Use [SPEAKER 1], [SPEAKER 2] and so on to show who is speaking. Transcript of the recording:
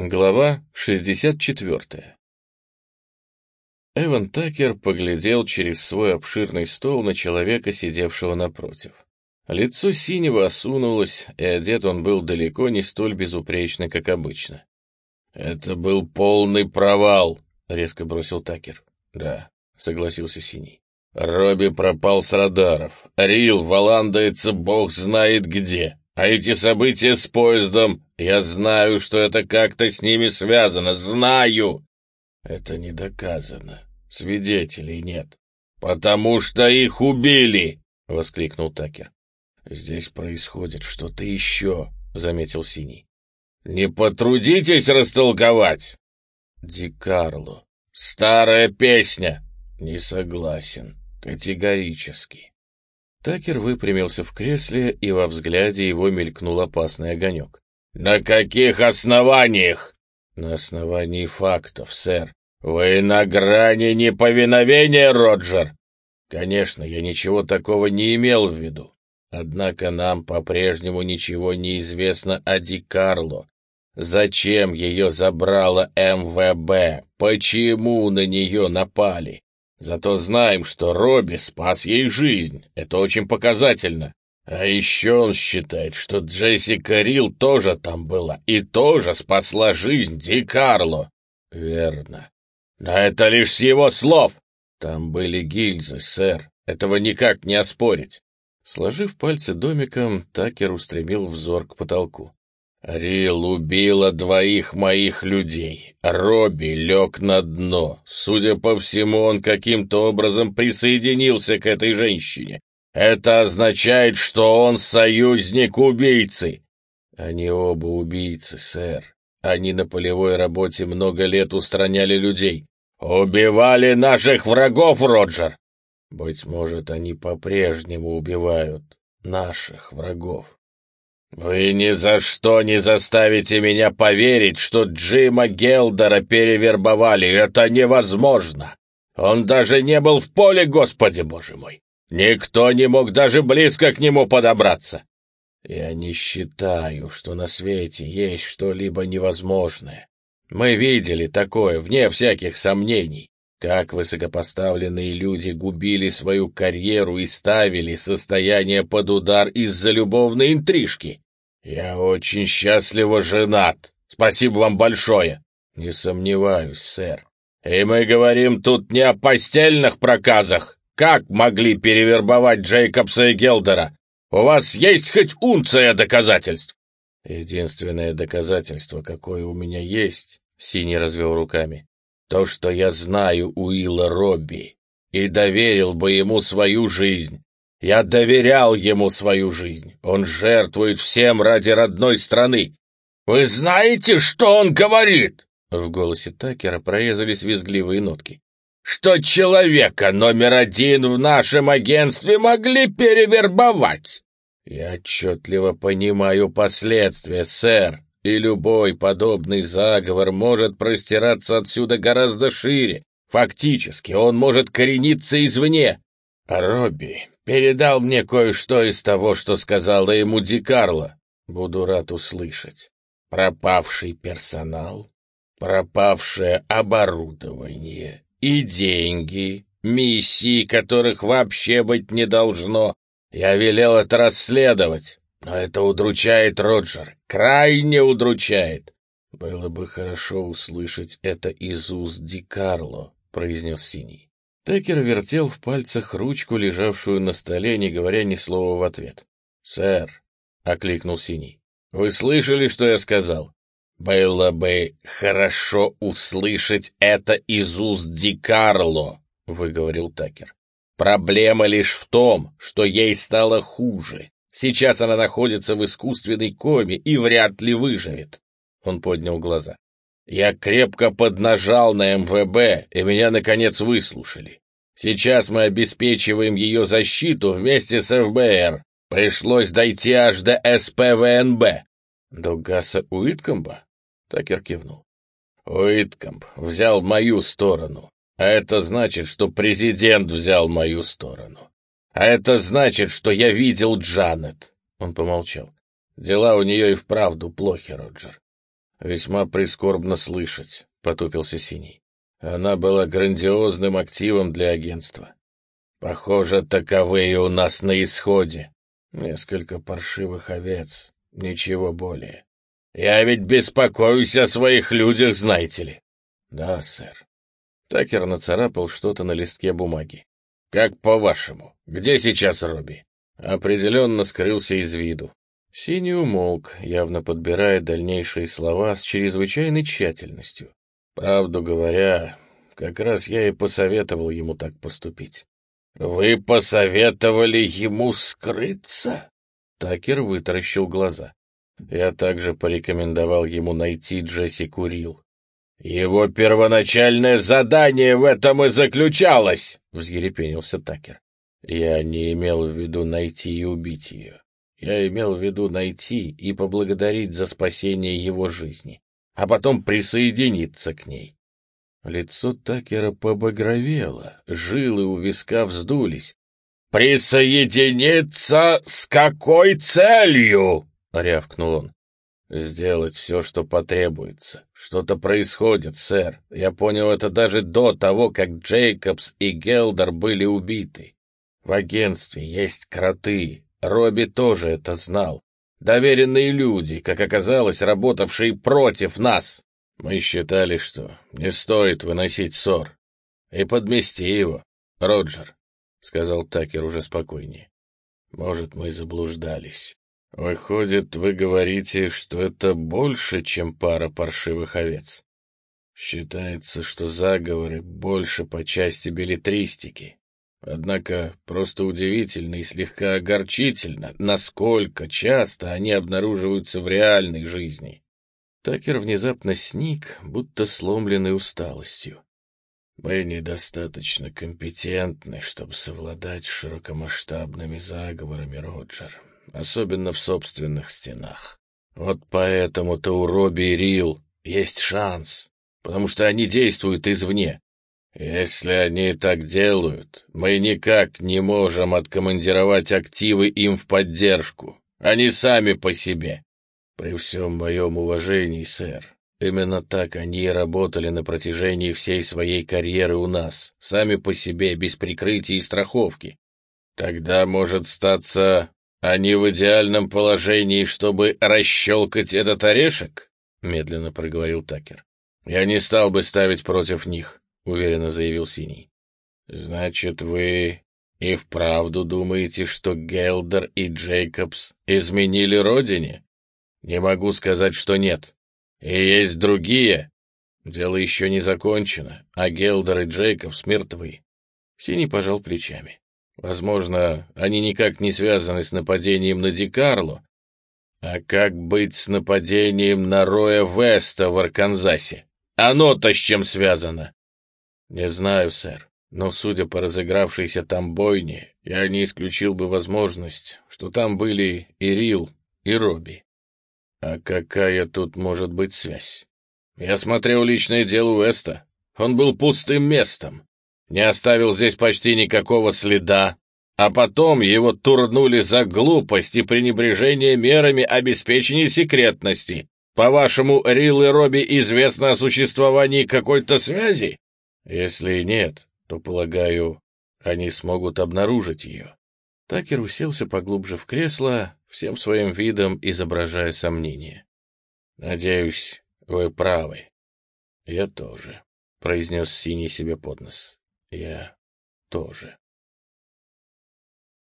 [SPEAKER 1] Глава 64 Эван Такер поглядел через свой обширный стол на человека, сидевшего напротив. Лицо синего осунулось, и одет он был далеко не столь безупречно, как обычно. «Это был полный провал», — резко бросил Такер. «Да», — согласился Синий. «Робби пропал с радаров. Рил валандается бог знает где. А эти события с поездом, я знаю, что это как-то с ними связано, знаю!» «Это не доказано. Свидетелей нет». «Потому что их убили!» — воскликнул Такер. «Здесь происходит что-то еще», — заметил Синий. «Не потрудитесь растолковать!» «Ди Карло». «Старая песня!» «Не согласен. Категорически». Такер выпрямился в кресле, и во взгляде его мелькнул опасный огонек. «На каких основаниях?» «На основании фактов, сэр». «Вы на грани неповиновения, Роджер?» «Конечно, я ничего такого не имел в виду. Однако нам по-прежнему ничего не известно о Ди Карло. Зачем ее забрала МВБ? Почему на нее напали? Зато знаем, что Робби спас ей жизнь. Это очень показательно. А еще он считает, что Джессика Рил тоже там была и тоже спасла жизнь Ди Карло. Верно. Но это лишь с его слов. Там были гильзы, сэр. Этого никак не оспорить. Сложив пальцы домиком, Такер устремил взор к потолку. «Рил убила двоих моих людей. Робби лег на дно. Судя по всему, он каким-то образом присоединился к этой женщине. Это означает, что он союзник убийцы». «Они оба убийцы, сэр. Они на полевой работе много лет устраняли людей. Убивали наших врагов, Роджер. Быть может, они по-прежнему убивают наших врагов. Вы ни за что не заставите меня поверить, что Джима Гелдера перевербовали. Это невозможно. Он даже не был в поле, Господи Боже мой. Никто не мог даже близко к нему подобраться. Я не считаю, что на свете есть что-либо невозможное. Мы видели такое, вне всяких сомнений. Как высокопоставленные люди губили свою карьеру и ставили состояние под удар из-за любовной интрижки. Я очень счастливо женат. Спасибо вам большое. Не сомневаюсь, сэр. И мы говорим тут не о постельных проказах. Как могли перевербовать Джейкобса и Гелдера? У вас есть хоть унция доказательств? Единственное доказательство, какое у меня есть, Синий развел руками, то, что я знаю Уилла Робби, и доверил бы ему свою жизнь. Я доверял ему свою жизнь. Он жертвует всем ради родной страны. Вы знаете, что он говорит? В голосе Такера прорезались визгливые нотки. Что человека номер один в нашем агентстве могли перевербовать. Я отчетливо понимаю последствия, сэр, и любой подобный заговор может простираться отсюда гораздо шире. Фактически он может корениться извне. Робби передал мне кое-что из того, что сказала ему Ди Карло. Буду рад услышать. Пропавший персонал, пропавшее оборудование и деньги, миссии, которых вообще быть не должно. Я велел это расследовать. Но это удручает, Роджер, крайне удручает. Было бы хорошо услышать это из уст Ди Карло, произнес Синий. Текер вертел в пальцах ручку, лежавшую на столе, не говоря ни слова в ответ. «Сэр», — окликнул Синий, — «вы слышали, что я сказал?» «Было бы хорошо услышать это из уст Ди Карло», — выговорил Такер. «Проблема лишь в том, что ей стало хуже. Сейчас она находится в искусственной коме и вряд ли выживет. Он поднял глаза. Я крепко поднажал на МВБ, и меня, наконец, выслушали. Сейчас мы обеспечиваем ее защиту вместе с ФБР. Пришлось дойти аж до СПВНБ. До Гаса Уиткомба? Такер кивнул. Уиткомб взял мою сторону. А это значит, что президент взял мою сторону. А это значит, что я видел Джанет. Он помолчал. Дела у нее и вправду плохи, Роджер. «Весьма прискорбно слышать», — потупился Синий. «Она была грандиозным активом для агентства. Похоже, таковые у нас на исходе. Несколько паршивых овец, ничего более. Я ведь беспокоюсь о своих людях, знаете ли». «Да, сэр». Такер нацарапал что-то на листке бумаги. «Как по-вашему, где сейчас Робби?» Определенно скрылся из виду. Синий умолк, явно подбирая дальнейшие слова с чрезвычайной тщательностью. Правду говоря, как раз я и посоветовал ему так поступить. «Вы посоветовали ему скрыться?» Такер вытаращил глаза. Я также порекомендовал ему найти Джесси Курил. «Его первоначальное задание в этом и заключалось!» — взъерепенился Такер. Я не имел в виду найти и убить ее. Я имел в виду найти и поблагодарить за спасение его жизни, а потом присоединиться к ней. Лицо Такера побагровело, жилы у виска вздулись. «Присоединиться с какой целью?» — рявкнул он. «Сделать все, что потребуется. Что-то происходит, сэр. Я понял это даже до того, как Джейкобс и Гелдер были убиты. В агентстве есть кроты, Робби тоже это знал. Доверенные люди, как оказалось, работавшие против нас. Мы считали, что не стоит выносить ссор. И подмести его, Роджер, — сказал Такер уже спокойнее. Может, мы заблуждались. Выходит, вы говорите, что это больше, чем пара паршивых овец. Считается, что заговоры больше по части билетристики. Однако просто удивительно и слегка огорчительно, насколько часто они обнаруживаются в реальной жизни. Такер внезапно сник, будто сломленный усталостью. Мы недостаточно компетентны, чтобы совладать с широкомасштабными заговорами, Роджер, особенно в собственных стенах. Вот поэтому-то у Робби и Рил есть шанс, потому что они действуют извне. Если они так делают, мы никак не можем откомандировать активы им в поддержку. Они сами по себе. При всем моем уважении, сэр, именно так они и работали на протяжении всей своей карьеры у нас, сами по себе, без прикрытия и страховки. Тогда, может статься, они в идеальном положении, чтобы расщелкать этот орешек? Медленно проговорил Такер. Я не стал бы ставить против них уверенно заявил Синий. «Значит, вы и вправду думаете, что Гелдер и Джейкобс изменили родине? Не могу сказать, что нет. И есть другие. Дело еще не закончено, а Гелдер и Джейкобс мертвы». Синий пожал плечами. Возможно, они никак не связаны с нападением на Дикарло. А как быть с нападением на Роя Веста в Арканзасе? Оно-то с чем связано? «Не знаю, сэр, но, судя по разыгравшейся там бойне, я не исключил бы возможность, что там были и Рил, и Робби. А какая тут может быть связь? Я смотрел личное дело Уэста. Он был пустым местом, не оставил здесь почти никакого следа, а потом его турнули за глупость и пренебрежение мерами обеспечения секретности. По-вашему, Рил и Робби известно о существовании какой-то связи? Если и нет, то, полагаю, они смогут обнаружить ее. Такер уселся поглубже в кресло, всем своим видом изображая сомнение. «Надеюсь, вы правы. Я тоже», — произнес Синий себе под нос. «Я тоже».